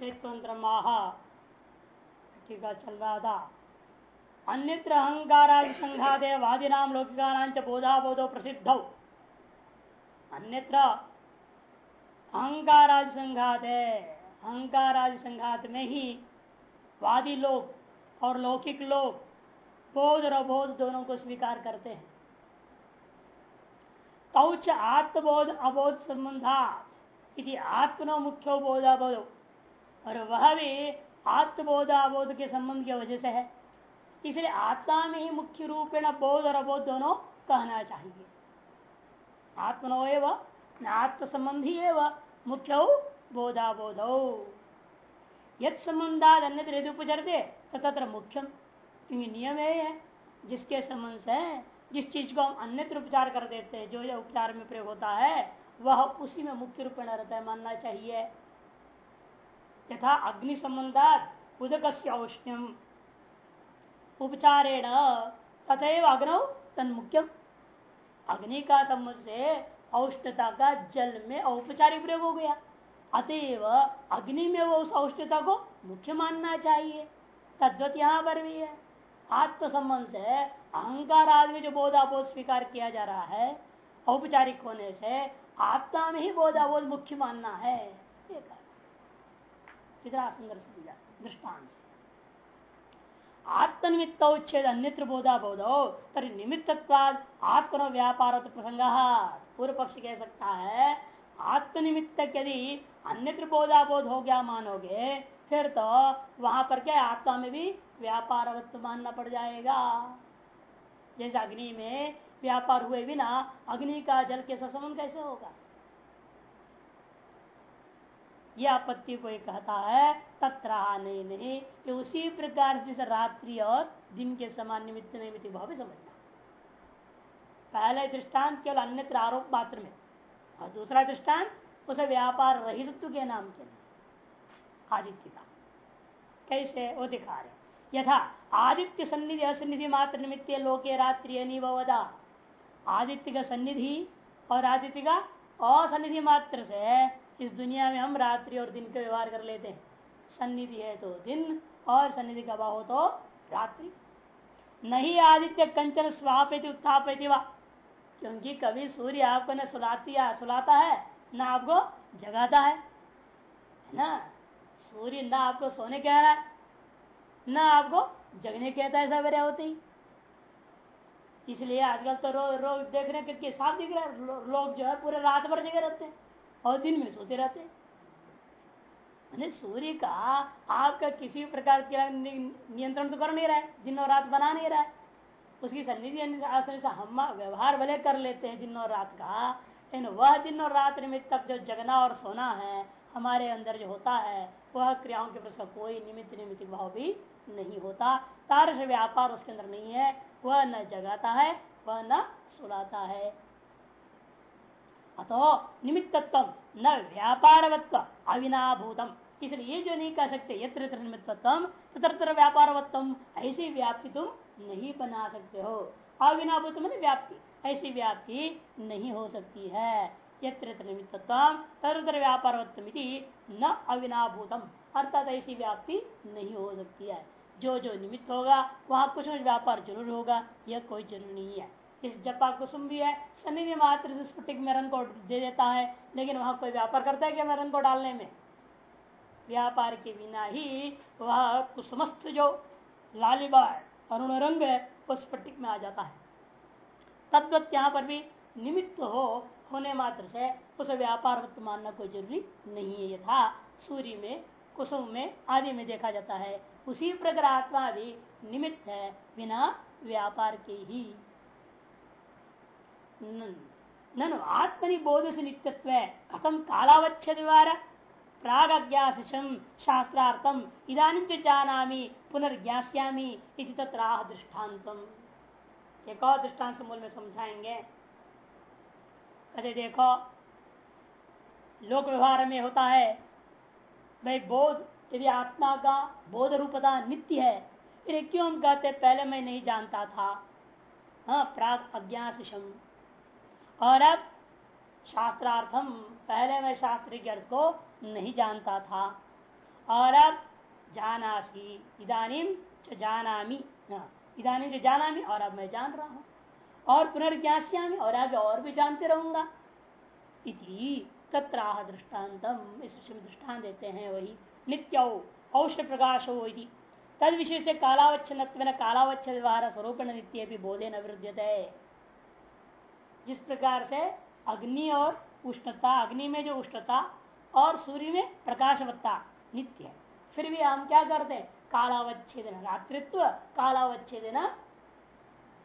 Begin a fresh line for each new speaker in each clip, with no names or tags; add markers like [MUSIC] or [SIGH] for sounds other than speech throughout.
महा टीका चल रहा था अन्यत्र अहंकारादि संघाते वादी नाम बोधा बोधो प्रसिद्ध। अन्यत्र अहंकारादि संघात है अहंकारादि संघात में ही वादी लोग और लौकिक लोग बोध और अबोध दोनों को स्वीकार करते हैं। तौच आत्मबोध, अबोध संबंधा आत्मनो मुख्य बोधाबोध। और वह भी आत्मबोध अबोध के संबंध की वजह से है। इसलिए आत्मा में ही मुख्य रूप में बोध और अबोध दोनों कहना चाहिए। आत्मनो एवं आत्म संबंधी एवं मुख्य बोधा बोधो यद संबंधाद अन्य यदि उपचरते तो तत्र मुख्यम। क्योंकि नियम है, जिसके संबंध से जिस चीज़ को हम अन्यत्र उपचार कर देते हैं, जो जो उपचार में प्रयोग होता है, वह उसी में मुख्य रूप में रहता है, मानना चाहिए। यथा अग्नि संबंधात उदक औष्ण्यम। उपचारेण तथेव अग्नौ तन मुख्यम अग्नि का संबंध से औष्णता का जल में औपचारिक प्रयोग हो गया अतएव अग्नि में वो उस औष्णता को मुख्य मानना चाहिए तद्वत यहाँ पर भी है आत्म संबंध से अहंकार आदि जो बोधाबोध स्वीकार किया जा रहा है। औपचारिक होने से आत्मा में ही बोधाबोध मुख्य मानना है। कितना सुंदर समझा दृष्टांत से। आत्मनिमित्त उच्छेद अन्यत्र बोधा बोधो, तरी निमित्तवाद आत्म व्यापार प्रसंग। पूर्व पक्ष कह सकता है, आत्मनिमित्त यदि अन्यत्र बोधा बोध हो गया मानोगे, फिर तो वहाँ पर क्या आत्मा में भी व्यापार मानना पड़ जाएगा। जैसे अग्नि में व्यापार हुए बिना अग्नि का जल के संबंध कैसे होगा? यह आपत्ति को कहता है, तत्र नहीं नहीं। ये उसी प्रकार से रात्रि और दिन के समान निमित्त निमित्त भाव समझना। पहले दृष्टांत केवल अन्यत्र आरोप मात्र में। और दूसरा दृष्टांत, उसे व्यापार रहित के नाम के आदित्य का। कैसे? वो दिखा रहे यथा, आदित्य सन्निधि, असन्निधि मात्र निमित्त लोके रात्रि अनिवदा आदित्य का सन्निधि और आदित्य का असन्निधि मात्र से इस दुनिया में हम रात्रि और दिन का व्यवहार कर लेते हैं। सन्निधि है तो दिन, और सन्निधि का भाव हो तो रात्रि। नहीं आदित्य कंचन स्वापति उत्थापति वा। क्योंकि कभी सूर्य आपको न सुलाती सुलाता है, न आपको जगाता है। ना? सूर्य न आपको सोने कह रहा है, न आपको जगने कहता है सवेरे होते। ही इसलिए आजकल तो रोज रोज देख रहे हैं साफ़ दिख रहा है? लोग जो है पूरे रात भर जगह रहते हैं। और दिन में सोते रहते। हैं सूर्य का आपका किसी प्रकार का नियंत्रण तो कर नहीं रहा है, दिन और रात बना नहीं रहा है। उसकी सन्निधि से हम व्यवहार भले कर लेते हैं दिन और रात का, लेकिन वह दिन और रात निमित्त जो जगना और सोना है, हमारे अंदर जो होता है, वह क्रियाओं के प्रश्न कोई निमित्त निमित्त भाव भी नहीं होता। तारस व्यापार उसके अंदर नहीं है, वह न जगाता है, वह न सुलाता है। अतो निमित्तत्व न व्यापारवत्व, अविनाभूतम। इसलिए ये जो नहीं कह सकते, यत्र निमित्तत्व, तत्र व्यापारवत्तम ऐसी व्याप्ति तुम नहीं बना सकते हो। अविनाभूत मैंने व्याप्ति, ऐसी व्याप्ति नहीं हो सकती है। यत्र निमित्तत्व, तत्र व्यापारवत्तम न अविनाभूतम। अर्थात ऐसी व्याप्ति नहीं हो सकती है। जो जो निमित्त होगा, वहाँ कुछ व्यापार ज़रूर होगा, यह कोई ज़रूरी नहीं है। इस जपा कुसुम भी है। सन्निधि मात्र से स्फुटिक में रंग को दे देता है, लेकिन वहाँ कोई व्यापार करता है क्या रंग को डालने में? व्यापार के बिना ही वह कुसुमस्त जो लालिबा अरुण रंग है वो स्फटिक में आ जाता है। तद्वत यहाँ पर भी निमित्त हो, होने मात्र से उसे व्यापार मानना कोई ज़रूरी नहीं है। यथा सूर्य में, कुसुम में आदि में देखा जाता है। उसी प्रकार आत्मा भी निमित्त है, बिना व्यापार के ही। ननु आत्मनि बोध से नित्यत्व कथम कालावच्छेद द्वारा प्राग अज्ञासिशम शास्त्रार्थम इधानी च जाना पुनर्ज्ञास्यामी तत्राह दृष्टान्तम एक और दृष्टांत मूल में समझाएँगे कहते देखो लोक व्यवहार में होता है भाई बोध यदि आत्मा का बोध रूपता नित्य है फिर क्यों हम कहते पहले मैं नहीं जानता था हाँ प्राग अज्ञासिशम और अब शास्त्रार्थम, पहले मैं शास्त्र के अर्थ को नहीं जानता था। और अब जानासी इधानी जानामी इधानी जो जानामी, और अब मैं जान रहा हूँ। और पुनर्ज्ञास्यामी, और आगे और भी जानते रहूँगा। इति तत्राह दृष्टान्तम इस दृष्टान देते हैं वही। नित्य औषध प्रकाश हो तद विषय से कालावच्छन कालावच्छ व्यवहार स्वरूप नित्य भी बोधे न विरुद्ध जिस प्रकार से अग्नि और उष्णता, अग्नि में जो उष्णता और सूर्य में प्रकाशवत्ता नित्य है। फिर भी हम क्या करते हैं? कालावच्छेदन, रात्रित्व कालावच्छेदन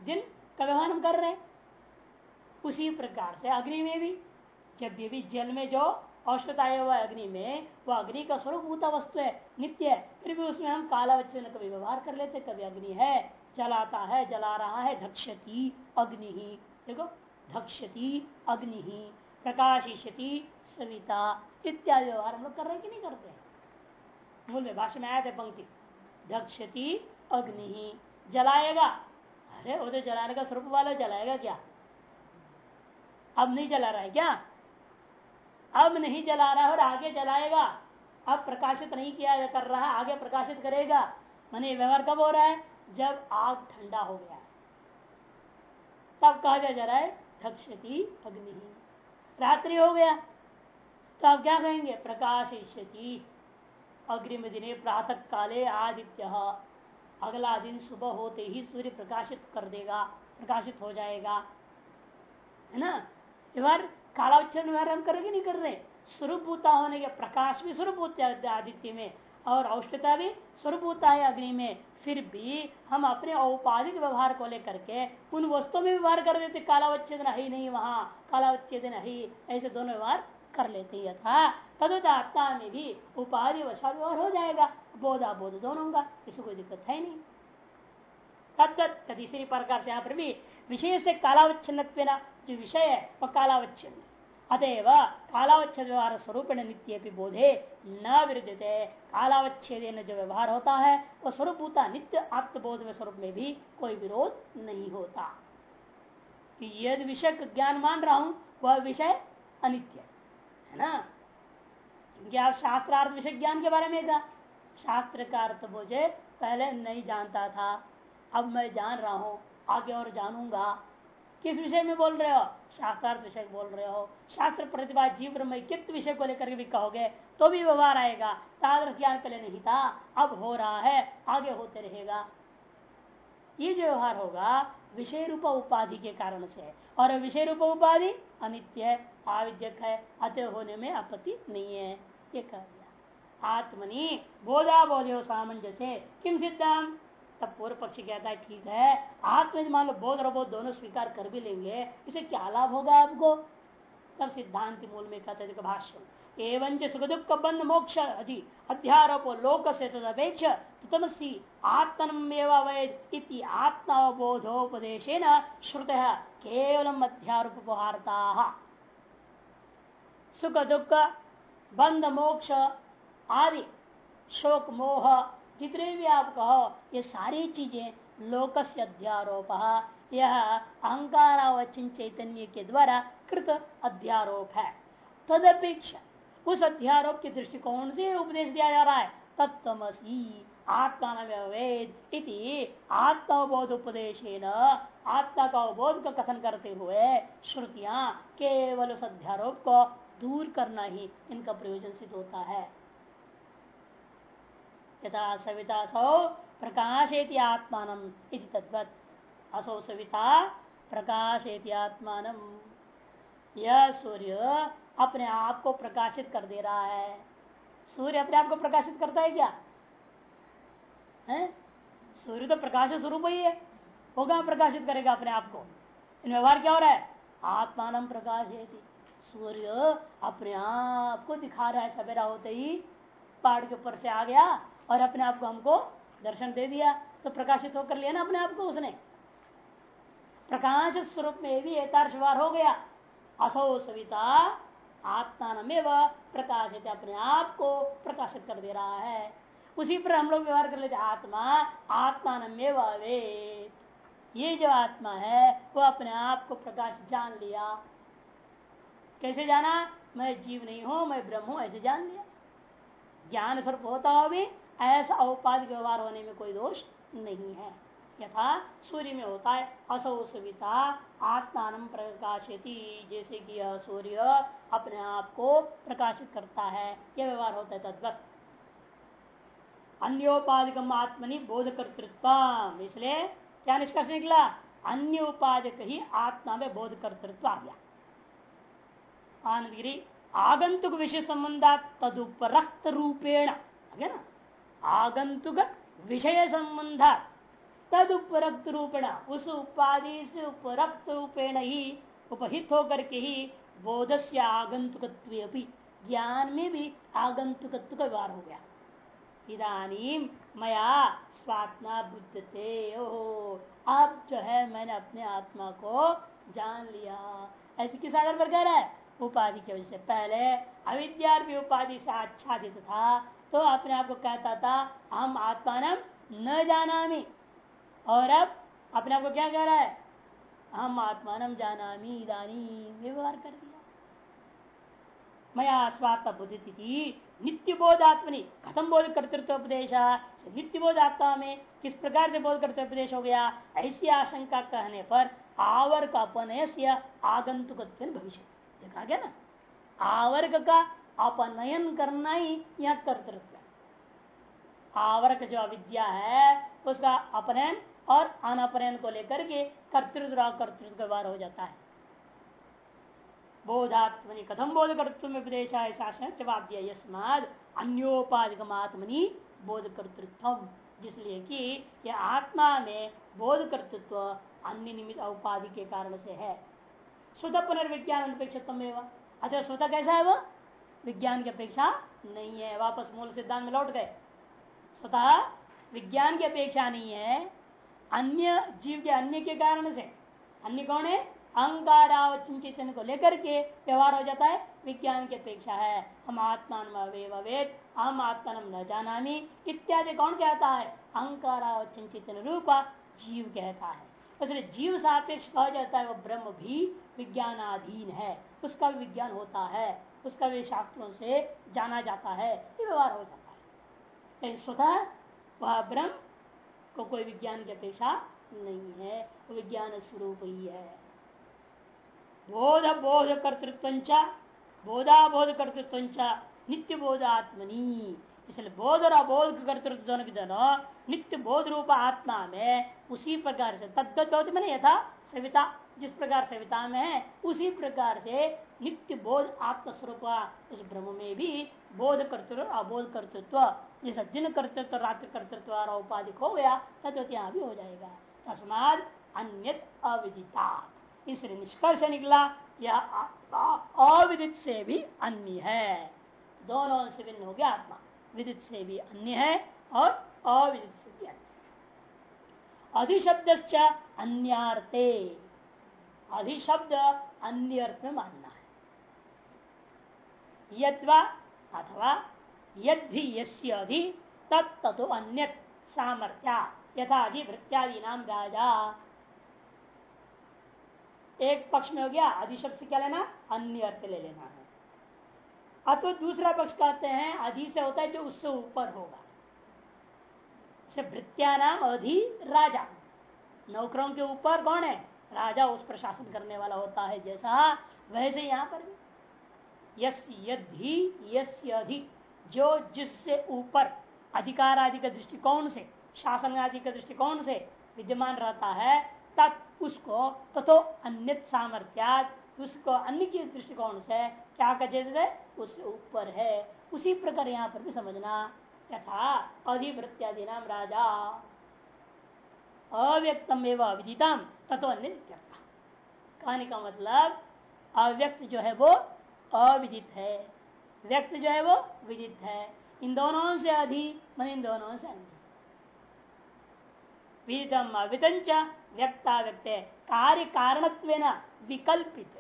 दिन का व्यवहार हम कर रहे हैं? उसी प्रकार से अग्नि में भी। जब भी जल में जो औषधता हुआ अग्नि में, वह अग्नि का स्वरूप भूता वस्तु है, नित्य है। फिर भी उसमें हम कालावच्छेदन कभी व्यवहार कर लेते कभी अग्नि है, जलाता है, जला रहा है धक्षति अग्नि ही। देखो धक्षति अग्नि ही प्रकाशिष्यति, सविता इत्यादि व्यवहार हम लोग कर रहे कि नहीं करते मूल में भाषा में आया थे पंक्ति। धक्षति अग्नि ही जलाएगा। अरे, वो तो जलाने का स्वरूप वाला जलाएगा क्या? अब नहीं जला रहा है क्या? अब नहीं जला रहा है और आगे जलाएगा। अब प्रकाशित नहीं किया कर रहा है आगे प्रकाशित करेगा। मैंने व्यवहार कब हो रहा है? जब आग ठंडा हो गया। तब कहा जा रहा है? धक्षति अग्नि। रात्रि हो गया। तो आप क्या कहेंगे? प्रकाशिष्यति। अग्रिम दिने प्रातः काले आदित्य। अगला दिन सुबह होते ही सूर्य प्रकाशित कर देगा, प्रकाशित हो जाएगा। है ना? व्यवहार कालावच्छन व्यवहार हम करेंगे, नहीं कर रहे। स्वरूपभूता होने के प्रकाश भी स्वरूप होते आदित्य में। और औष्णता भी स्वरूप होता है अग्नि में। फिर भी हम अपने औपाधिक व्यवहार को लेकर के उन वस्तुओं में व्यवहार कर देते। कालावच्छेदन ही नहीं वहाँ, कालावच्छेदन ही ऐसे दोनों व्यवहार कर लेते यथा। तदुत आत्मा में भी उपाधि वशा व्यवहार हो जाएगा बोधा बोध दोनों का इसको कोई दिक्कत है नहीं। तद्दत तीसरी प्रकार से यहाँ पर भी विषय से कालावच्छिन्न जो विषय है, वह कालावच्छिन्न। अतएव कालावच्छेद व्यवहार स्वरूप नित्य बोधे न विरुद्धते कालावच्छेद जो व्यवहार होता है वह स्वरूप होता नित्य आत्मबोध में स्वरूप में भी कोई विरोध नहीं होता। यदि विषय ज्ञान मान रहा हूँ, वह विषय अनित्य है ना? क्योंकि आप शास्त्रार्थ विषय ज्ञान के बारे में था। शास्त्र का अर्थ मुझे पहले नहीं जानता था। अब मैं जान रहा हूँ, आगे और जानूँगा। किस विषय में बोल रहे हो? शास्त्रार्थ विषय बोल रहे हो। शास्त्र प्रतिभा जीव ब्रह्म विषय को लेकर भी कहोगे तो भी व्यवहार आएगा। तादृश ज्ञान पहले नहीं था। अब हो रहा है, आगे होते रहेगा। ये जो व्यवहार होगा विषय रूप उपाधि के कारण से और विषय रूप उपाधि अनित्य है आविद्यक है, अतः होने में आपत्ति नहीं है। ये कह दिया। आत्मनि बोधा बोधो सामंजस्य। किम सिद्धांत तब पूर्व पक्षी कहता है, ठीक है आत्म मान लो बोध और दोनों स्वीकार कर भी लेंगे। इसे क्या लाभ होगा आपको? तब सिद्धांत मूल में कहते थे भाष्य एवं सुख दुख बंध मोक्ष अधि अध्यारोप लोक से तदपेक्ष तमसी आत्मनमेवेद इति आत्मावबोधोपदेश श्रुत केवलम अध्यारोपहारता। सुख दुख बंध मोक्ष आदि शोक मोह जितने भी आप कहो, ये सारी चीज़ें लोक से अध्यारोप। यह अहंकारावचिन चैतन्य के द्वारा कृत अध्यारोप है। तदपेक्षा उस अध्यारोप के दृष्टिकोण से उपदेश दिया जा रहा है। तत्वसी आत्मा इति आत्मबोध उपदेश आत्मा का अवबोध का कथन करते हुए श्रुतियाँ केवल उस अध्यारोप को दूर करना ही इनका प्रयोजन सिद्ध होता है। यथा सविता सौ प्रकाशेति आत्मान तद्वत। असौ सविता प्रकाशेति आत्मान। यह सूर्य अपने आप को प्रकाशित कर दे रहा है। सूर्य अपने आप को प्रकाशित करता है क्या? है? सूर्य तो प्रकाश स्वरूप ही है। वो कहा प्रकाशित करेगा अपने आप को? इन व्यवहार क्या हो रहा है? आत्मान प्रकाश सूर्य अपने आप को दिखा रहा है सवेरा होते ही। पहाड़ के ऊपर से आ गया और अपने आप को हमको दर्शन दे दिया। तो प्रकाशित होकर लिया ना अपने आप को उसने। प्रकाश स्वरूप में भी एतार्शवार हो गया। असो सविता आत्मान में वह प्रकाशित, अपने आप को प्रकाशित कर दे रहा है। उसी पर हम लोग व्यवहार कर लेते आत्मा आत्मान में ये जो आत्मा है, वो अपने आप को प्रकाश जान लिया। कैसे जाना? मैं जीव नहीं हूँ, मैं ब्रह्म हूँ, ऐसे जान लिया। ज्ञान स्वरूप होता हो भी ऐसा औपाधिक व्यवहार होने में कोई दोष नहीं है। यथा सूर्य में होता है, असौ सविता आत्मान प्रकाशित जैसे कि यह सूर्य अपने आप को प्रकाशित करता है, यह व्यवहार होता है तद्वत। अन्योपाधिक आत्मनि बोध कर्तृत्व इसलिए क्या निष्कर्ष निकला? अन्य उपाधिक ही आत्मा में बोध कर्तृत्व आ गया। आनंदगिरी आगंतुक विषय संबंधा तदुपरक्त रूपेण, है ना? आगंतुक विषय संबंधा तदुपरक्त रूपेण, उस उपाधि से उपरक्त रूपेण ही उपहित होकर के ही बोध से आगंतुक ज्ञान में भी आगंतुक का व्यवहार हो गया। इधानी मया स्वात्मा बुद्धते ओहो, अब जो है मैंने अपने आत्मा को जान लिया। ऐसे किस आधार पर कह रहा है? उपाधि की वजह से। पहले अविद्या उपाधि से आच्छादित था तो अपने आप को कहता था, हम आत्मा न जाना और अब अपने आप को क्या कह रहा है? हम आत्मान जाना इदानी व्यवहार कर दिया। मया स्वात्म बुद्धि नित्य बोध आत्मनि खत्म बोध कर्तृत्व उपदेश नित्य बोध आत्मा में किस प्रकार से बोध कर्तव्य उपदेश हो गया? ऐसी आशंका कहने पर आवर्ग अपनय आगंतुक भविष्य देखा गया ना? आवर्ग का अपनयन करना ही यह कर्तृत्व। आवर्ग जो अविद्या है, उसका अपनयन और अनपनयन को लेकर के कर्तृत्व कर्तृत्व व्यवहार हो जाता है। बोधात्मनि कथम बोध कर्तृत्व में उपदेश जवाब दिया यस्माद अन्योपाधिकम आत्मनि बोध कर्तृत्व जिसलिए कि यह आत्मा में बोध कर्तृत्व अन्य निमित्त उपाधि के कारण से है। स्वतः पुनर्विज्ञान अपेक्षित अतः स्वतः कैसा है वो? विज्ञान की अपेक्षा नहीं है। वापस मूल सिद्धांत में लौट गए। स्वतः विज्ञान की अपेक्षा नहीं है। अन्य जीव के अन्य के कारण से। अन्य कौन है? अहंकारावचन चेतन को लेकर के व्यवहार हो जाता है। विज्ञान की अपेक्षा है। हम आत्मान वेद हम आत्मा न जाना इत्यादि कौन कहता है? अहंकारावचन चेतन रूप जीव कहता है। इसलिए जीव सापेक्ष कहा जाता है वह ब्रह्म भी विज्ञानाधीन है। उसका भी विज्ञान होता है, उसका भी शास्त्रों से जाना जाता है, ये व्यवहार हो जाता है। लेकिन स्वतः वह ब्रह्म को कोई विज्ञान की अपेक्षा नहीं है विज्ञान स्वरूप ही है। बोध बोध कर्तृत्व बोधा बोध कर्तृत्व नित्य बोध आत्मनी इसलिए बोध और अबोध कर्तृत्व दोनों की दोनों, नित्य बोध रूप आत्मा में, उसी प्रकार से तद्गत मैंने यथा सविता, जिस प्रकार सविता में है, उसी प्रकार से नित्य बोध आत्मस्वरूप, उस ब्रह्म में भी बोध कर्तृत्व अबोध कर्तृत्व, जैसा दिन कर्तृत्व, रात्र कर्तृत्व और उपाधिक हो गया, तद्वत यहाँ भी हो जाएगा। तस्माद अन्य अविदिता। इसलिए निष्कर्ष निकला, यह आत्मा अविदित से भी अन्य है। दोनों से भिन्न हो गया आत्मा। विदित से भी अन्य है और अविदित से भी अन्य अधिशब्द अन्यार्थे। अधिशब्द अन्य अर्थ में मानना है। यद्वा अथवा यदि यस्य अधि तत्तो अन्य सामर्थ्या। यथा अधिवृत्यादि नाम राजा। एक पक्ष में हो गया, अधिशब्द से क्या लेना? अन्य अर्थ ले लेना। अतो दूसरा पक्ष कहते हैं, अधि से होता है जो उससे ऊपर होगा। भृत्या नाम अधि राजा। नौकरों के ऊपर कौन है? राजा उस पर शासन करने वाला होता है जैसा, वैसे यहाँ पर भी। यस यदि यस अधि, जो जिससे ऊपर अधिकार आदि के दृष्टिकोण से शासन आदि के दृष्टिकोण से विद्यमान रहता है, तत् उसको तथो अन्य सामर्थ्या उसको अन्य के दृष्टिकोण से क्या कहते उससे ऊपर है। उसी प्रकार यहाँ पर भी समझना यथा अधिवृत्यादि नाम राजा। अव्यक्तम एवं अविदितम अन्य कहने का मतलब अव्यक्त जो है वो अविदित है। व्यक्त जो है वो विदित है। इन दोनों से अधि, मन इन दोनों से अन्य। विदितम अविदंच व्यक्ता व्यक्त कार्य कारण विकल्पित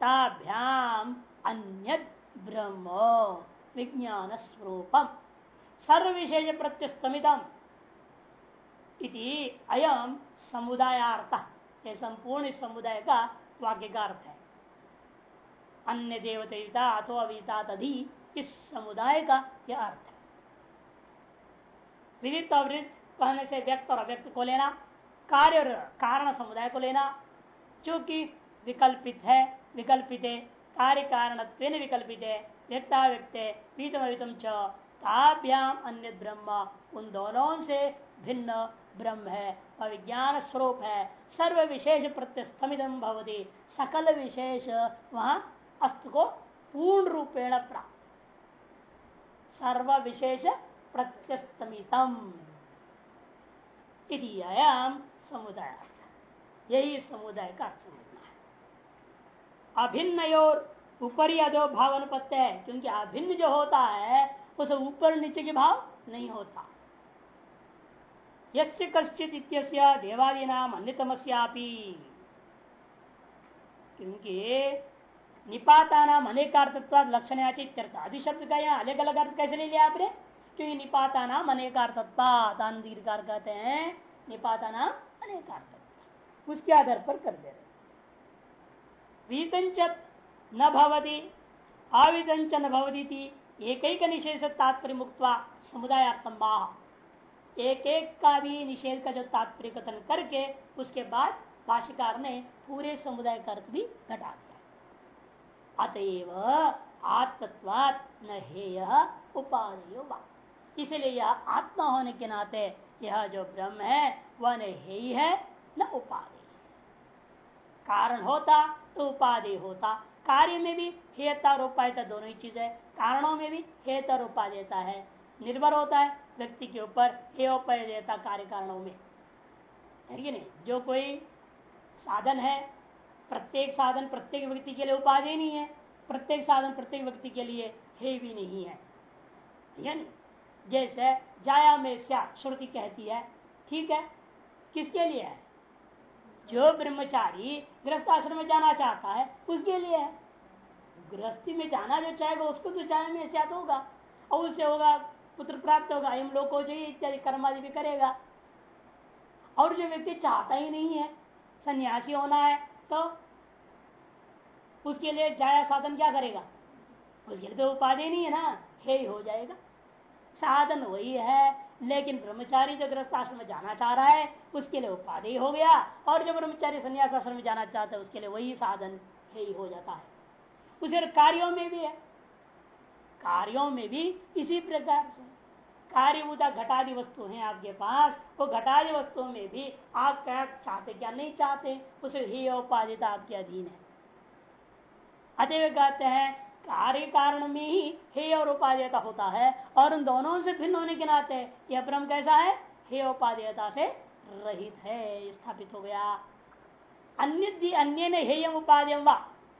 ताभ्याम अन्य ब्रह्म विज्ञान स्वरूपम सर्व विशेष प्रत्यस्तमितम इति अयम समुदायार्थ, ये संपूर्ण समुदाय का वाक्य का अर्थ है अन्य देवता अथवा अविता तभी इस समुदाय का यह अर्थ। है विदित और कहने से व्यक्त और अव्यक्त को लेना, कार्य और कारण समुदाय को लेना, जो कि विकल्पित है, विकल्पित कार्य कारण विकल्पित व्यक्ता व्यक्त पीतम अवितम चाभ्याम अन्य ब्रह्म उन दोनों से भिन्न ब्रह्म है और विज्ञान स्वरूप है सर्व विशेष प्रत्यस्तमिदम भवती। सकल विशेष वहाँ अस्त को पूर्ण रूपेण प्राप्त सर्व विशेष प्रत्यस्तमितम अयम समुदाय यही समुदाय का है अभिन्न और ऊपरी अधो भाव अनुपत्य है, क्योंकि अभिन्न जो होता है, उसे ऊपर नीचे के भाव नहीं होता। यस्य कश्चित देवादी नाम अन्यतमस्यापि। क्योंकि निपाता नाम अनेकार्थत्व लक्षण अधिशब्द का यहाँ अलग अलग अर्थ कैसे ले लिया आपने? क्योंकि निपाता नाम अनेकार्थत्व दीर्घकार कहते हैं निपाता नाम अनेकार्थत्व उसके आधार पर कर दे रहे वीतंच न भवती अविदंच न भवती एक एक निषेध तात्पर्य मुक्त समुदायात्म एक एक का भी निषेध का जो तात्पर्य कथन करके उसके बाद भाष्यकार ने पूरे समुदाय का अर्थ भी घटा दिया। अतएव आत्मत्वात न हेय उपाधेय इसलिए यह आत्मा होने के नाते यह जो ब्रह्म है, वह न ही है, न उपाधि कारण होता तो उपाधि होता। कार्य में भी हेता और उपायता दोनों ही चीज़ है। कारणों में भी हेत और उपादेयता है। निर्भर होता है व्यक्ति के ऊपर हे उपाय देता कार्य कारणों में। है कि नहीं? जो कोई साधन है, प्रत्येक साधन प्रत्येक व्यक्ति के लिए उपाधि नहीं है। प्रत्येक साधन प्रत्येक व्यक्ति के लिए हे भी नहीं है। जैसे जाया में श्रुति कहती है, ठीक है? किसके लिए है? जो ब्रह्मचारी गृहस्थ आश्रम में जाना चाहता है, उसके लिए है। गृहस्थी में जाना जो चाहेगा, उसको तो जाया में स्यात होगा, और उससे होगा, पुत्र प्राप्त होगा हम लोग को चाहिए इत्यादि कर्मादि भी करेगा। और जो व्यक्ति चाहता ही नहीं है, सन्यासी होना है तो उसके लिए जाया साधन क्या करेगा? उसके लिए तो उपाधि नहीं है ना, हे हो जाएगा। साधन वही है लेकिन ब्रह्मचारी जो ग्रस्त आश्रम में जाना चाह रहा है, उसके लिए उपाधि हो गया। और जो ब्रह्मचारी संन्यास आश्रम में जाना चाहता है, उसके लिए वही साधन ही हो जाता है। उसे कार्यों में भी है। कार्यों में भी इसी प्रकार से। कार्य कार्यभूता घटादि वस्तु है आपके पास, वो घटादी वस्तुओं में भी आप क्या चाहते क्या नहीं चाहते, उसे ही उपाधिता आपके अधीन है। अतः कहते हैं कार्य कारण में ही हे और उपादेयता होता है। और उन दोनों से भिन्न होने के नाते यह ब्रह्म कैसा है? हे उपादेयता से रहित है, स्थापित हो गया। अन्य अन्य ने हेयम उपादेय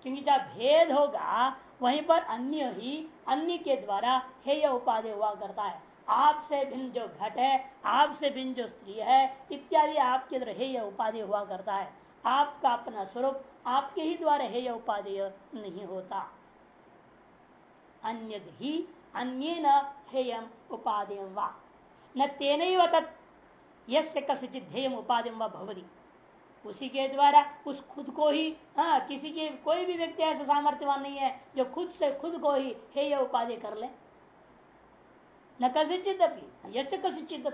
क्योंकि जब भेद होगा, वहीं पर अन्य ही, अन्य के द्वारा हेय उपादेय हुआ करता है। आपसे भिन्न जो घट है आपसे भिन्न जो स्त्री है, इत्यादि आपके अंदर हेय उपाधि हुआ करता है। आपका अपना स्वरूप आपके ही द्वारा हेय उपादेय नहीं होता। अन्य ही अन्य न हेयम उपादेय वा? न तेन यसे कसिचित ध्येयम उसी के द्वारा, उस खुद को ही हाँ किसी के कोई भी व्यक्ति ऐसा सामर्थ्यवान नहीं है, जो खुद से खुद को ही हेय उपाधि कर ले। न कसिचित यसे कसिचित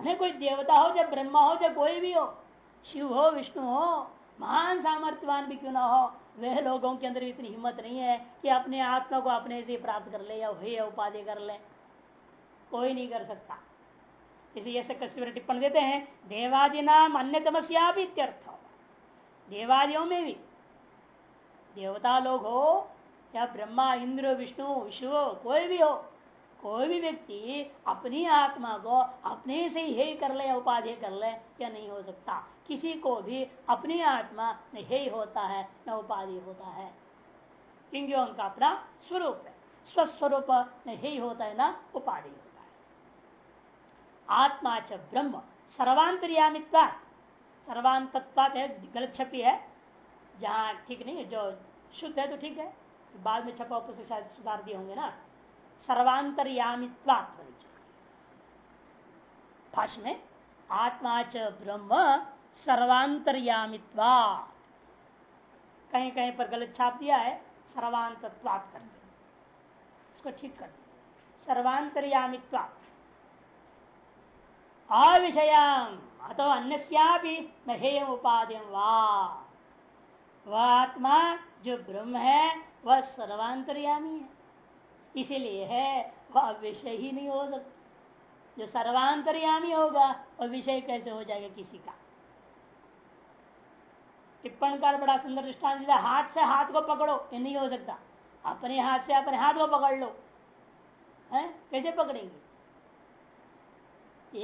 अरे कोई देवता हो, चाहे ब्रह्मा हो, चाहे कोई भी हो, शिव हो, विष्णु हो, महान सामर्थ्यवान भी क्यों ना हो वह लोगों के अंदर इतनी हिम्मत नहीं है कि अपने आत्मा को अपने से प्राप्त कर ले या हुए उपाधि कर ले। कोई नहीं कर सकता। इसलिए ऐसे कश्मीर टिप्पण देते हैं, देवादि नाम अन्य तमस्या भी इत्यर्थ। देवादियों में भी देवता लोग हो या ब्रह्मा, इंद्र, विष्णु विष्णु कोई भी हो, कोई भी व्यक्ति अपनी आत्मा को अपने से ही कर ले उपाधि कर ले क्या नहीं हो सकता। किसी को भी अपनी आत्मा न हे होता है, न उपाधि होता है। क्योंकि उनका अपना स्वरूप है। स्वस्वरूप न हे होता है, न उपाधि होता है। आत्मा च ब्रह्म, सर्वांतरियामित्व। सर्वांतत्वात है, गलत छपी है। जहाँ ठीक नहीं है, जो शुद्ध है तो ठीक है। बाद में छपा ऊपर से शायद सुधार दिए होंगे ना। सर्वांतरियामित्वात भाष में, आत्मा च ब्रह्म सर्वांतरयामित्वा कहीं कहीं पर गलत छाप दिया है, सर्वांतत्वात करके इसको ठीक कर सर्वांतरयामित्वा अविषयाम अथवा अन्य न हेयम उपाधिम वह आत्मा जो ब्रह्म है, वह सर्वांतर्यामी है। इसीलिए है, वह विषय ही नहीं हो सकता। जो सर्वांतरयामी होगा, वह विषय कैसे हो जाएगा किसी का? टिप्पण कर बड़ा सुंदर दृष्टान हाथ से हाथ को पकड़ो, ये नहीं हो सकता। अपने हाथ से अपने हाथ को पकड़ लो। है? कैसे पकड़ेंगे?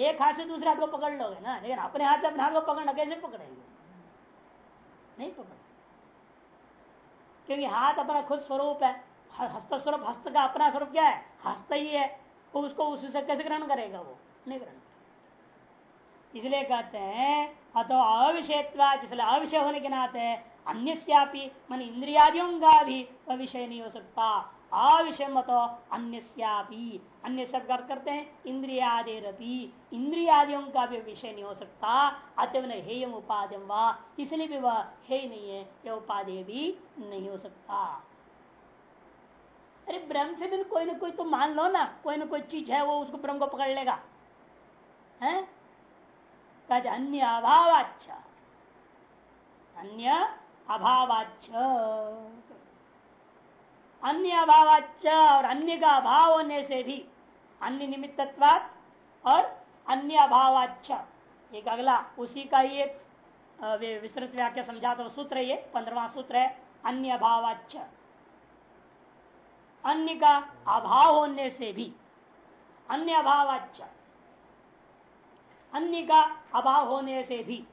एक हाथ से दूसरे हाथ को पकड़ लोगे ना, लेकिन अपने हाथ से अपने हाथ को पकड़ना कैसे पकड़ेंगे? नहीं पकड़ क्योंकि हाथ अपना खुद स्वरूप है हस्त स्वरूप हस्त का अपना स्वरूप क्या है? हस्त ही है। वो उसको उससे कैसे ग्रहण करेगा वो? नहीं ग्रहण इसलिए कहते हैं अतो अविषयत्वा जिसलिए अविषय होने के नाते अन्य मन इंद्रियादियों का भी विषय नहीं हो सकता। अविषय मत अन्य अन्य सब कर करते हैं, इंद्रियादेरपी। इंद्रियादियों का भी विषय नहीं हो सकता। अतव न हेयम उपाध्यम वा। इसलिए भी वह हे नहीं है यह उपाधि भी नहीं हो सकता। अरे ब्रह्म से भी कोई ना कोई तो मान लो ना, कोई ना कोई चीज़ है, वो उसको ब्रह्म को पकड़ लेगा। है? अन्य अभावाच अन्य अभावाच अन्य अभावाच और अन्य का अभाव होने से भी अन्य निमित्तत्वात और अन्य अभावाच एक अगला, उसी का ही एक विस्तृत व्याख्या समझा तो सूत्र ये, पंद्रवा सूत्र है अन्य अभावाच अन्य का अभाव होने से भी अन्य अभावाच अन्य का अभाव होने से भी।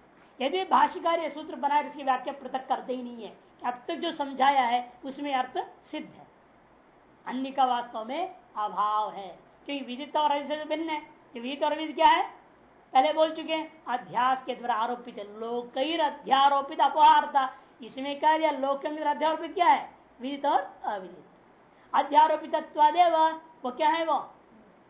यदि भाष्यकार सूत्र बनाए, इसकी व्याख्या पृथक करते ही नहीं है अब तक जो समझाया है, उसमें अर्थ सिद्ध है। अन्य का वास्तव में अभाव है। क्योंकि विदित और से भिन्न है। विदित और विदित क्या है? पहले बोल चुके हैं, अध्यास के द्वारा आरोपित है। लोक अध्यारोपित अपहार था इसमें कह दिया? लोक के अंदर अध्यारोपित क्या है? विदित और अविदित। अध्यारोपित वो क्या है वो?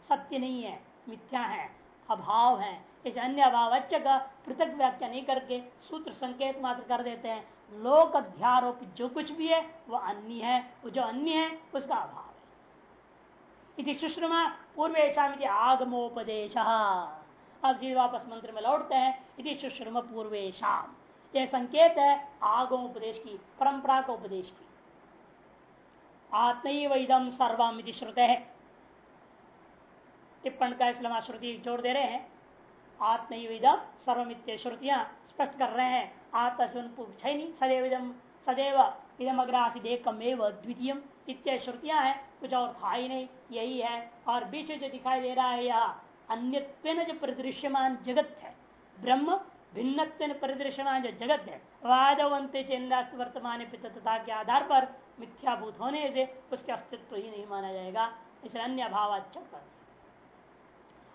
सत्य नहीं है, मिथ्या है, अभाव है। इस अन्य अभाव का पृथक व्याख्या नहीं करके सूत्र संकेत मात्र कर देते हैं। लोक अध्यारोपित जो कुछ भी है वो अन्य है। वो जो अन्य है, उसका अभाव है। सुश्रमा पूर्वेशा आगमोपदेश। अब जी वापस मंत्र में लौटते हैं। इति सुश्रम पूर्वेशम यह संकेत है आगम उपदेश की, परंपरा का उपदेश की। आत्म इदम सर्वम श्रुते। है टिप्पण का इसलिए श्रुति जोड़ दे रहे हैं। आत्म इदम सर्वमित्य श्रुतियाँ स्पष्ट कर रहे हैं। आत्मा से नहीं सदैव इदम सदैव इदम अग्रासित एकमेव द्वितीय इत्या श्रुतियाँ है, कुछ और था ही नहीं, यही है। और बीच जो दिखाई दे रहा है, यह अन्य जो परिदृश्यमान जगत है, ब्रह्म भिन्न परिदृश्यमान जो जगत है, वादवंत चेन्दास्त वर्तमान पितता के आधार पर मिथ्याभूत होने से उसके अस्तित्व ही नहीं माना जाएगा। इसलिए अन्य अभाव कर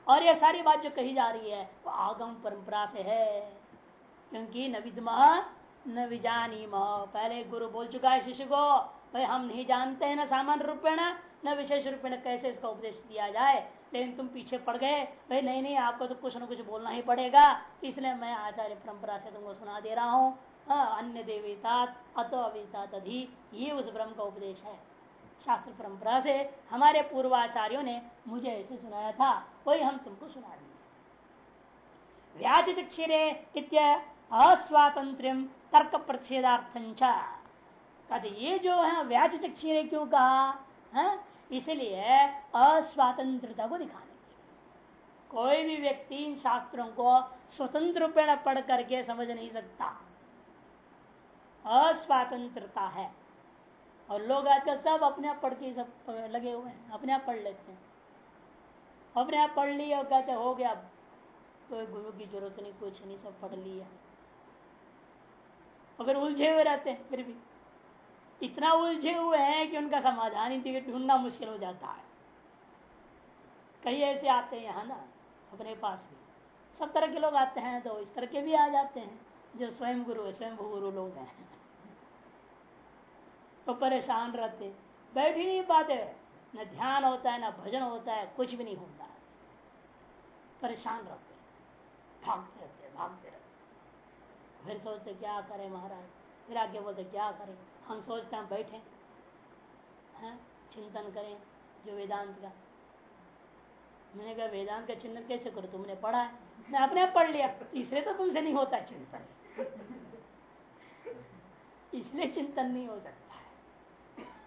और यह सारी बात जो कही जा रही है वो आगम परंपरा से है। क्योंकि न विद्मा न विजानी पहले गुरु बोल चुका है शिष्य को भाई हम नहीं जानते हैं ना सामान्य रूपेण न विशेष रूपेण कैसे इसका उपदेश दिया जाए। लेकिन तुम पीछे पड़ गए। भाई नहीं नहीं आपको तो कुछ न कुछ बोलना ही पड़ेगा। इसलिए मैं आचार्य परंपरा से तुमको सुना दे रहा हूँ। हाँ, अन्य देवीता अतो अविता तभी ये उस ब्रह्म का उपदेश है। शास्त्र परंपरा से हमारे पूर्वाचार्यों ने मुझे ऐसे सुनाया था, वही हम तुमको सुना दिए व्याचित क्षीरे अस्वातंत्र तर्क प्रच्छेदार्थ कहते, ये जो है व्याचित क्षीर क्यों कहा? है? इसलिए अस्वातंत्रता को दिखाने कोई भी व्यक्ति इन शास्त्रों को स्वतंत्र रूपेण पढ़ करके समझ नहीं सकता। अस्वातंत्रता है। और लोग आजकल सब अपने आप पढ़ के सब लगे हुए हैं, अपने आप पढ़ लेते हैं। अपने आप पढ़ लिया और कहते हो गया कोई गुरु की ज़रूरत नहीं, कुछ नहीं, सब पढ़ लिया। अगर उलझे हुए रहते हैं, फिर भी। इतना उलझे हुए हैं कि उनका समाधान ही ढूंढना मुश्किल हो जाता है। कई ऐसे आते हैं यहाँ ना, अपने पास भी। सब तरह के लोग आते हैं तो इस तरह के भी आ जाते हैं, जो स्वयं गुरु है, स्वयं गुरु लोग हैं। तो परेशान रहते बैठ ही नहीं पाते न ध्यान होता है, न भजन होता है, कुछ भी नहीं होता। है परेशान रहते भागते रहते भागते रहते फिर सोचते, क्या करें महाराज? फिर आगे बोलते, क्या करें? हम सोचते हैं, बैठे। हैं? चिंतन करें, जो वेदांत का। मैंने कहा, वेदांत का चिंतन कैसे करो? तुमने पढ़ा है? मैं अपने आप पढ़ लिया। इसलिए तो तुमसे नहीं होता चिंतन। इसलिए चिंतन नहीं हो सकता।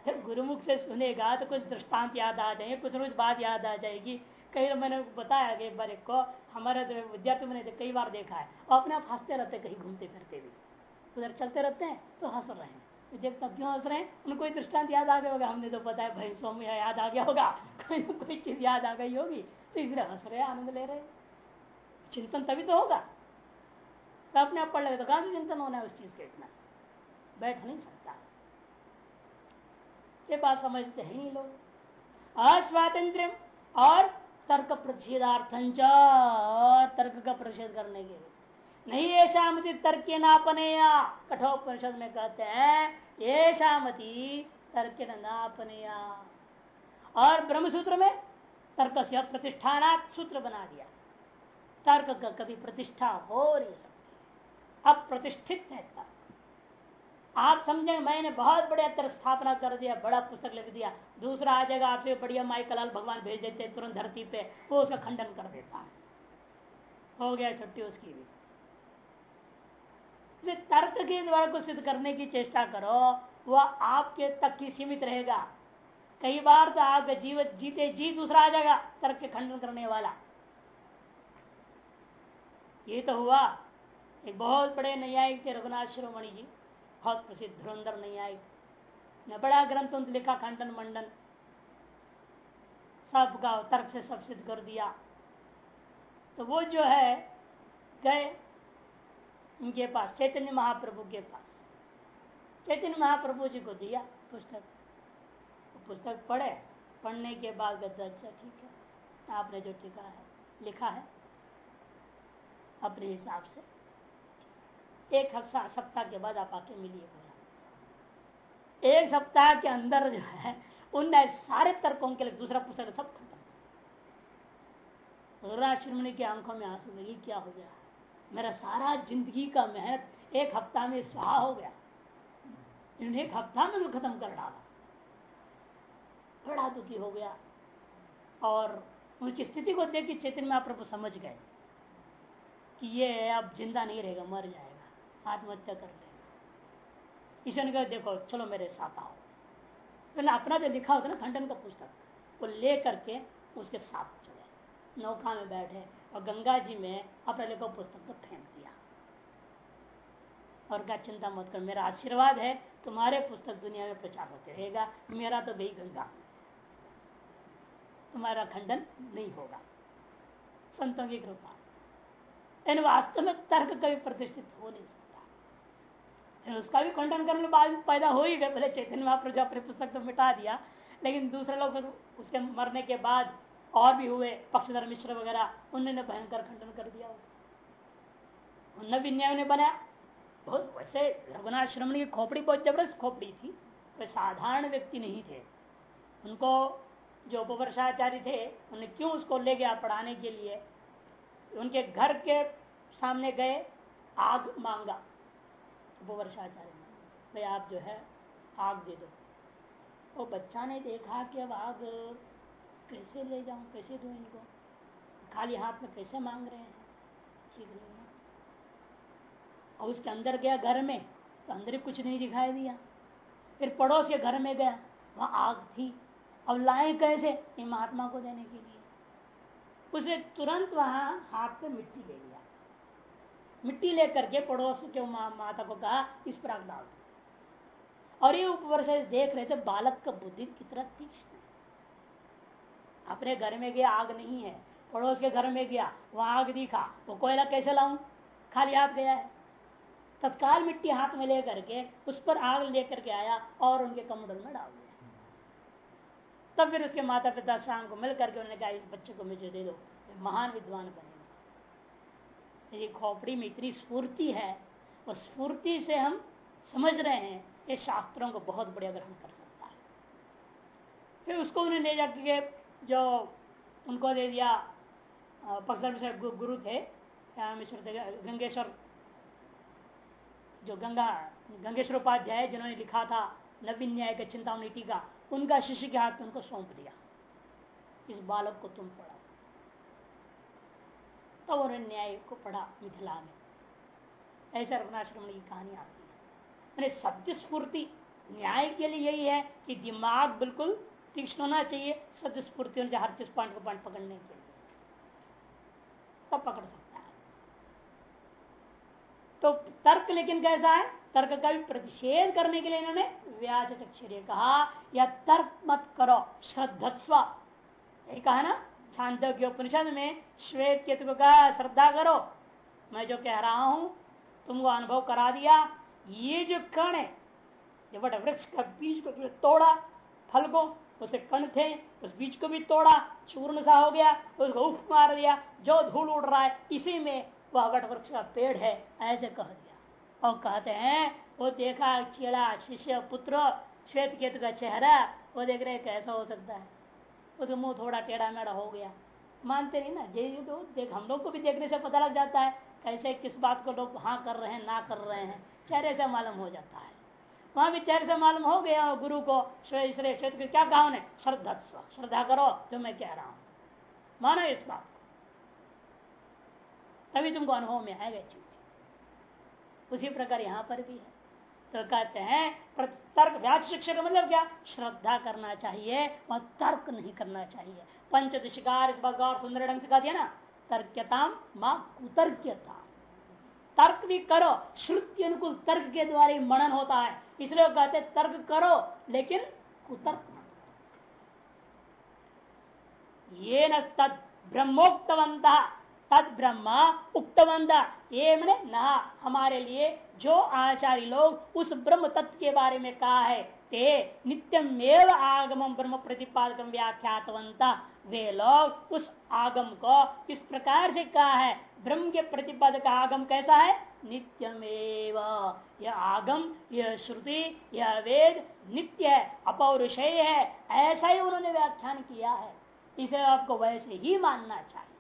है गुरुमुख से सुनेगा तो कुछ दृष्टांत याद आ जाएँगे, कुछ रोज बात याद आ जाएगी। कई मैंने बताया कि एक बार एक को, हमारे तो विद्यार्थी मैंने कई बार देखा है, वो अपने आप हँसते रहते कहीं घूमते फिरते भी। उधर चलते रहते हैं तो हंस रहे हैं। तो देखता क्यों हंस रहे हैं? उनको दृष्टांत याद आ गया होगा? हमने तो पता है भाई सौम्य याद आ गया होगा। [LAUGHS] कोई ना कोई चीज़ याद आ गई होगी तो इसलिए हंस रहे आनंद ले रहे चिंतन तभी तो होगा। तो अपने आप पढ़ लगे तो कहाँ से चिंतन होना है उस चीज़ के इतना? बैठ नहीं सकता। ये बात समझते हैं नहीं लोग। अस्वातंत्र और तर्क प्रतिषेधार्थन तर्क का प्रतिषेध करने के लिए। नहीं ये शामति तर्क नापनया कठोर परिषद में कहते हैं ये शामति तर्क नापनया और ब्रह्म सूत्र में तर्क से प्रतिष्ठान सूत्र बना दिया। तर्क का कभी प्रतिष्ठा हो नहीं सकती। अब प्रतिष्ठित है तर्क। आप समझे, मैंने बहुत बड़े तरह स्थापना कर दिया, बड़ा पुस्तक लिख दिया। दूसरा आ जाएगा, आपसे बढ़िया माई कलाल भगवान भेज देते तुरंत धरती पे वो उसका खंडन कर देता है। हो गया छुट्टी उसकी भी। तर्क के द्वारा को सिद्ध करने की चेष्टा करो, वह आपके तक ही सीमित रहेगा। कई बार तो आप जीव जीते जी दूसरा आ जाएगा, तर्क के खंडन करने वाला। ये तो हुआ। एक बहुत बड़े न्यायिक थे रघुनाथ शिरोमणि जी। बहुत प्रसिद्ध, धुरंधर न्यायिक न बड़ा ग्रंथ लिखा खंडन मंडन। सबका तर्क से सब सिद्ध कर दिया। तो वो जो है, गए उनके पास, चैतन्य महाप्रभु के पास। चैतन्य महाप्रभु जी को दिया पुस्तक। पुस्तक पढ़े। पढ़ने के बाद अच्छा ठीक है। आपने जो टिका है, लिखा है, अपने हिसाब से। एक सप्ताह के बाद आप आके मिलिए बोला एक सप्ताह के अंदर जो है उन सारे तर्कों के लिए दूसरा पुस्तक सब खत्म। श्रीमणि की आँखों में आँसू लगी, क्या हो गया? मेरा सारा ज़िंदगी का मेहनत एक हफ़्ता में स्वाहा हो गया। इन्होंने एक हफ़्ता में तो खत्म कर डाला। बड़ा दुखी हो गया। और उनकी स्थिति को देख के चैतन्य महाप्रभु समझ गए कि ये अब ज़िंदा नहीं रहेगा, मर जाएगा। आत्महत्या कर लेगा ईश्वर ने कहा, देखो, चलो मेरे साथ आओ। तो अपना जो लिखा होता ना, खंडन का पुस्तक, वो ले करके उसके साथ चले। नौका में बैठे और गंगा जी में अपने लिखो पुस्तक को फेंक दिया। और क्या चिंता मत कर, मेरा आशीर्वाद है, तुम्हारे पुस्तक दुनिया में प्रचार होते रहेगा, मेरा तो भाई गंगा। तुम्हारा खंडन नहीं होगा। संतों की कृपा। इन वास्तव में तर्क कभी प्रतिष्ठित हो नहीं सकता। उसका भी खंडन करने बाद पैदा हो ही गए पहले चैतन्य महाप्रभु अपने पुस्तक तो मिटा दिया, लेकिन दूसरे लोग उसके मरने के बाद और भी हुए, पक्षधर मिश्र वगैरह, उन्होंने भयंकर खंडन कर दिया उन न्याय ने बनाया बहुत वैसे रघुनाथ श्रमण की खोपड़ी बहुत ज़बरदस्त खोपड़ी थी वे साधारण व्यक्ति नहीं थे। उनको जो उपवर्षाचार्य थे, उन्हें क्यों उसको ले गया पढ़ाने के लिए? उनके घर के सामने गए, आग मांगा। उपवर्षाचार्य भाई आप जो है, आग दे दो। वो बच्चा ने देखा कि अब आग कैसे ले जाऊँ, कैसे दू इनको? खाली हाथ में कैसे मांग रहे हैं। ठीक नहीं है। और उसके अंदर गया घर में तो अंदर कुछ नहीं दिखाई दिया। फिर पड़ोस के घर में गया, वहाँ आग थी। अब लाए कैसे महात्मा को देने के लिए? उसने तुरंत वहाँ हाथ पे मिट्टी ले लिया। मिट्टी लेकर के पड़ोस के माता को कहा इस पर आग डाल और ये उपवर्ष देख रहे थे, बालक का बुद्धि कितना तीक्ष्ण अपने घर में गया, आग नहीं है। पड़ोस के घर में गया, वहाँ आग दिखा वो कोयला कैसे लाऊं? खाली हाथ गया है। तत्काल मिट्टी हाथ में लेकर के, उस पर आग लेकर के आया और उनके कमंडल में डाल दिया। तब फिर उसके माता पिता शाम को मिल करके उन्होंने कहा, इस बच्चे को मुझे दे दो महान विद्वान बनेगा ये खोपड़ी में इतनी स्फूर्ति है, उस स्फूर्ति से हम समझ रहे हैं, ये शास्त्रों को बहुत बढ़िया ग्रहण कर सकता है। फिर उसको उन्हें ले जाके जो उनको दे दिया पक्षधर्म से गुरु थे मिश्र थे गंगेश्वर, जो गंगा गंगेश्वर उपाध्याय जिन्होंने लिखा था नवीन न्याय का चिंतामणि टीका, उनका शिष्य के हाथ में उनको सौंप दिया। इस बालक को तुम पढ़ा तो उन्होंने न्याय को पढ़ा मिथिला में ऐसे रघुनाश्रमण की कहानी आती है। मैंने सत्य स्फूर्ति न्याय के लिए यही है कि दिमाग बिल्कुल तीक्ष्ण होना चाहिए सत्य स्फूर्ति होना चाहिए हर चीज़ पॉइंट को पॉइंट पकड़ने के लिए। तब तो पकड़ सकता है। तो तर्क लेकिन कैसा है? तर्क का भी प्रतिषेध करने के लिए इन्होंने व्याज कहा या तर्क मत करो श्रद्धस्व यही कहा ना? छांद उपनिषद में श्वेत केतु का श्रद्धा करो। मैं जो कह रहा हूँ, तुमको अनुभव करा दिया। ये जो कण है, ये बड़ा वृक्ष का बीज को तोड़ा, फल को, उसे कण थे, उस बीज को भी तोड़ा, चूर्ण सा हो गया, उसको उफ मार दिया, जो धूल उड़ रहा है, इसी में वह वट वृक्ष का पेड़ है, ऐसे कह दिया। और कहते हैं, वो देखा चेड़ा, शिष्य, पुत्र, श्वेत केतु का चेहरा, वो देख रहे कैसा हो सकता है। उसका मुँह थोड़ा टेढ़ा मेढ़ा हो गया। मानते नहीं ना? जे तो देख, हम लोग को भी देखने से पता लग जाता है कैसे, किस बात को लोग हाँ कर रहे हैं, ना कर रहे हैं। चेहरे से मालूम हो जाता है। वहाँ भी चेहरे से मालूम हो गया गुरु को श्वेत क्या कहा उन्हें? श्रद्धा श्रद्धा करो जो मैं कह रहा हूँ। मानो इस बात को। तभी तुमको अनुभव में आएगा चीज़। उसी प्रकार यहाँ पर भी है। तो कहते हैं तर्क व्यास शिक्षा का मतलब क्या? श्रद्धा करना चाहिए और तर्क नहीं करना चाहिए। पंचदशिकार इस बात सुंदर ढंग से कहा दिया ना तर्क्यता माँ कुतर्क्यता तर्क भी करो, श्रुति अनुकूल तर्क के द्वारा ही मनन होता है। इसलिए कहते हैं, तर्क करो, लेकिन कुतर्क मत ये न तद ब्रह्मोक्तवंत तद ब्रह्म उक्तवंत ये मैंने न हमारे लिए जो आचार्य लोग उस ब्रह्म तत्व के बारे में कहा है, ते नित्यम एव आगम ब्रह्म प्रतिपादक व्याख्यातवंता वे लोग उस आगम को इस प्रकार से कहा है, ब्रह्म के प्रतिपादक आगम कैसा है? नित्यमेव। यह आगम, यह श्रुति, यह वेद नित्य है, अपौरुषय है, ऐसा ही उन्होंने व्याख्यान किया है। इसे आपको वैसे ही मानना चाहिए।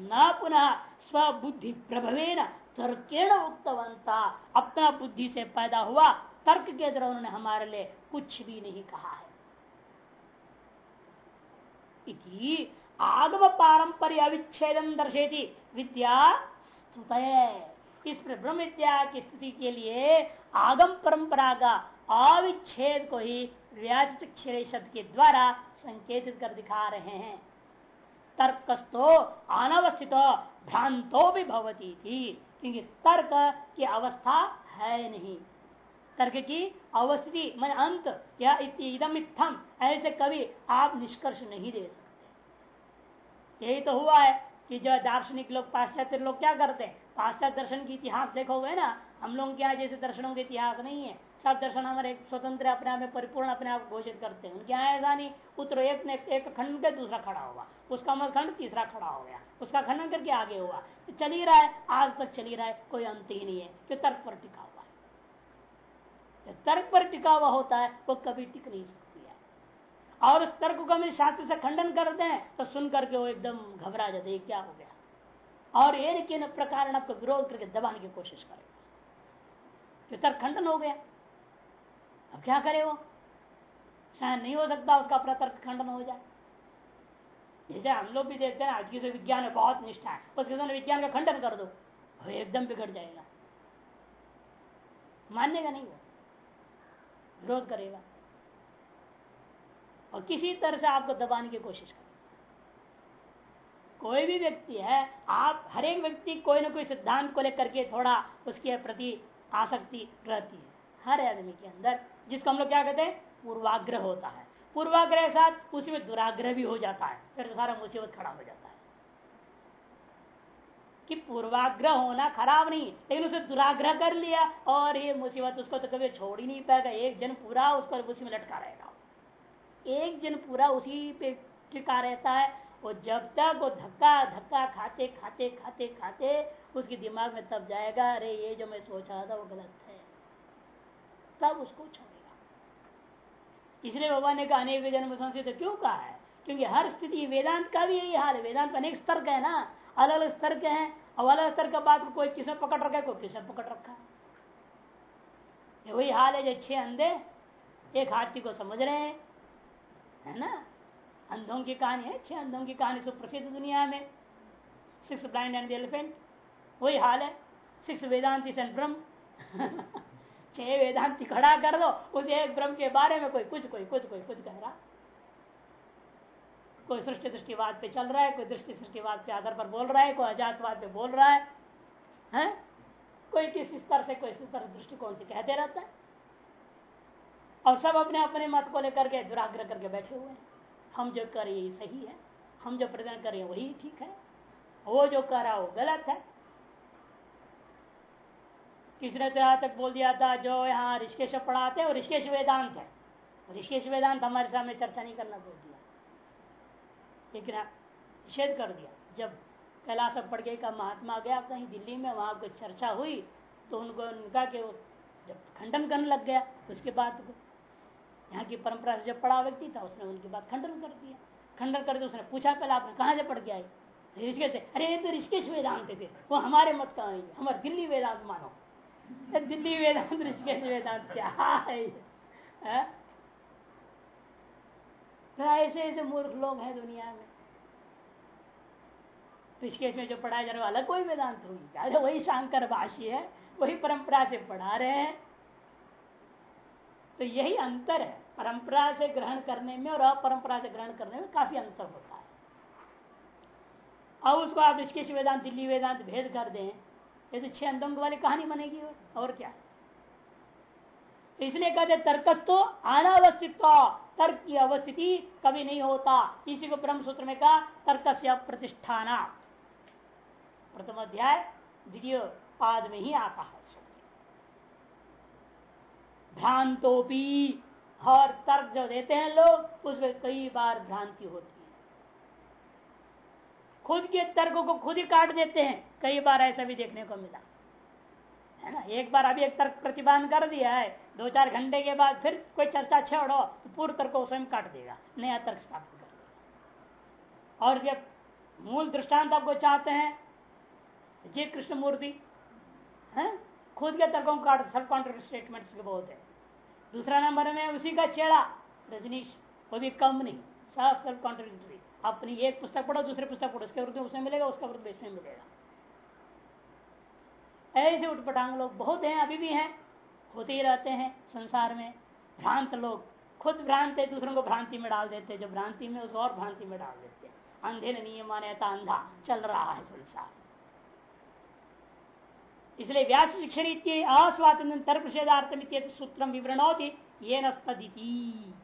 न पुनः स्वबुद्धि प्रभवेन तर्केण उक्तवंता अपना बुद्धि से पैदा हुआ, तर्क के द्वारा उन्होंने हमारे लिए कुछ भी नहीं कहा है। इति आगम पारंपर्य अविच्छेदन दर्शेती विद्या स्तुत इस ब्रह्म विद्या की स्थिति के लिए आगम परंपरा का अविच्छेद को ही व्याज शब्द के द्वारा संकेतित कर दिखा रहे हैं। तर्कस्तो अनवस्थित, भ्रांतो भी भवती थी। क्योंकि तर्क की अवस्था है नहीं। तर्क की अवस्थिति, मन अंत, या इदम ऐसे कभी आप निष्कर्ष नहीं दे सकते। यही तो हुआ है कि जो दार्शनिक लोग, पाश्चात्य लोग क्या करते हैं? पाश्चात्य दर्शन की इतिहास देखोगे ना, हम लोग क्या जैसे दर्शनों के इतिहास नहीं है। सब दर्शन हमारे एक स्वतंत्र अपने आप में परिपूर्ण अपने आप घोषित करते हैं। उनके यहाँ ऐसा नहीं उत्तर, एक ने एक खंड के दूसरा खड़ा हुआ। उसका मत खंड तीसरा खड़ा हो गया। उसका खंडन करके आगे हुआ। तो चल ही रहा है। आज तक चल ही रहा है। कोई अंत ही नहीं है। कि तर्क पर टिका हुआ। है तर्क पर टिका हुआ होता है, वो कभी टिक नहीं सकती है। और उस तर्क को हम शास्त्र से खंडन करते हैं तो सुन करके वो एकदम घबरा जाते क्या हो गया? और एक प्रकार आपको विरोध करके दबाने की कोशिश करेगा। तर्क खंडन हो गया। अब क्या करे वो? सहन नहीं हो सकता, उसका अपना तर्क खंडन हो जाए। जैसे हम लोग भी देखते हैं आज की विज्ञान में बहुत निष्ठा है। उसके सामने विज्ञान का खंडन कर दो, वो एकदम बिगड़ जाएगा। मानने का नहीं वो। विरोध करेगा। और किसी तरह से आपको दबाने की कोशिश करेगा कोई भी व्यक्ति है, आप हर एक व्यक्ति कोई ना कोई सिद्धांत को लेकर के थोड़ा उसके प्रति आसक्ति रहती है। हर आदमी के अंदर जिसको हम लोग क्या कहते हैं? पूर्वाग्रह होता है। पूर्वाग्रह के साथ उसी में दुराग्रह भी हो जाता है। फिर तो सारा मुसीबत खड़ा हो जाता है। कि पूर्वाग्रह होना खराब नहीं, लेकिन उसे दुराग्रह कर लिया और ये मुसीबत उसको तो कभी छोड़ ही नहीं पाएगा। एक जन पूरा उसको उसी में लटका रहेगा। एक जन पूरा उसी पे टिका रहता है वो जब तक वो धक्का धक्का खाते खाते खाते खाते उसके दिमाग में तब जाएगा, अरे, ये जो मैं सोचा था वो गलत है। तब उसको छोड़ेगा इसलिए भगवान ने कहा, अनेक जन्म संस्कृत क्यों कहा है? क्योंकि हर स्थिति वेदांत का भी यही हाल है। वेदांत अनेक स्तर का है ना। अलग अलग स्तर के हैं। और अलग स्तर का बात कोई किसे पकड़ रखा है? कोई किसे पकड़ रखा है? वही हाल है जो छह अंधे एक हाथी को समझ रहे हैं। है ना? अंधों की कहानी है। छह अंधों की कहानी सुप्रसिद्ध दुनिया में। Six blind and elephant. वही हाल है। सिक्स वेदांति एंड ब्रह्म। [LAUGHS] छह वेदांति खड़ा कर दो उस एक ब्रह्म के बारे में कोई कुछ कोई कुछ कोई कुछ कह रहा। कोई सृष्टि दृष्टिवाद पे चल रहा है कोई दृष्टि सृष्टिवाद के आधार पर बोल रहा है कोई अजातवाद पे बोल रहा है, है? कोई किस स्तर से कोई स्तर दृष्टिकोण से कहते रहता है। और सब अपने अपने मत को लेकर के दुराग्रह करके बैठे हुए हैं। हम जो कर रहे यही सही है। हम जो प्रदान करें वही ठीक है। वो जो कर रहा है वो गलत है। किसी ने तो यहाँ तक बोल दिया था, जो यहाँ ऋषिकेश पढ़ाते हैं ऋषिकेश वेदांत है। ऋषिकेश वेदांत हमारे सामने चर्चा नहीं करना बोल दिया। लेकिन निषेध कर दिया। जब कैलाश पड़ गए का महात्मा गया, कहीं दिल्ली में वहाँ कोई चर्चा हुई तो उनको, उनका के जब खंडन करने लग गया उसके बाद यहाँ की परंपरा से जब पढ़ा व्यक्ति था, उसने उनकी बात खंडन कर दिया। खंडन करके उसने पूछा, पहले आपने कहाँ से पढ़ के आई ऋषिकेश से, अरे, ये तो ऋषिकेश वेदांत थे वो हमारे मत का हमारे दिल्ली वेदांत मानो। [LAUGHS] दिल्ली वेदांत ऋषिकेश वेदांत क्या है? [LAUGHS] तो ऐसे ऐसे मूर्ख लोग हैं दुनिया में। ऋषिकेश में जो पढ़ाया जाने वाला, कोई वेदांत होगी वही शांकर भाषी है, वही परंपरा से पढ़ा रहे हैं। तो यही अंतर है। परंपरा से ग्रहण करने में और अपरंपरा से ग्रहण करने में काफ़ी अंतर होता है। अब उसको आप ऋषिकेश वेदांत दिल्ली वेदांत भेद कर दें। ये तो छह अंतंग वाली कहानी बनेगी और क्या? इसलिए कहते तर्कस तो अनावस्थित तर्क की अवस्थिति कभी नहीं होता। इसी को ब्रह्म सूत्र में कहा तर्क से प्रतिष्ठान प्रथम अध्याय, द्वितीय पाद में ही आता है भ्रांतोपी और तर्क जो देते हैं लोग, उसमें कई बार भ्रांति होती खुद के तर्कों को खुद ही काट देते हैं। कई बार ऐसा भी देखने को मिला। है ना? एक बार अभी एक तर्क प्रतिपादन कर दिया है। दो चार घंटे के बाद फिर कोई चर्चा छोड़ो तो पूर्व तर्क को स्वयं काट देगा। नया तर्क स्थापित कर देगा। और जब मूल दृष्टांत आपको चाहते हैं, जी कृष्ण मूर्ति है? खुद के तर्कों को काट सब कॉन्ट्रेक्ट स्टेटमेंट बहुत है। दूसरा नंबर में उसी का चेड़ा रजनीश, वो भी कम नहीं, सब सब कॉन्ट्रोडिक्टरी अपनी एक पुस्तक पढ़ो, दूसरे पुस्तक पढ़ो, उसके विरुद्ध उसमें मिलेगा, उसका विरुद्ध इसमें मिलेगा। ऐसे उठपटांग लोग बहुत हैं, अभी भी हैं, होते ही रहते हैं संसार में। भ्रांत लोग, खुद भ्रांत है, दूसरों को भ्रांति में डाल देते हैं, जो भ्रांति में उसको और भ्रांति में डाल देते हैं। अंधे ने नियम मान्यता अंधा चल रहा है संसार। इसलिए व्यास शिक्षण अस्वातंत्र तर्क सूत्रम विवरण होती ये नस्पदिति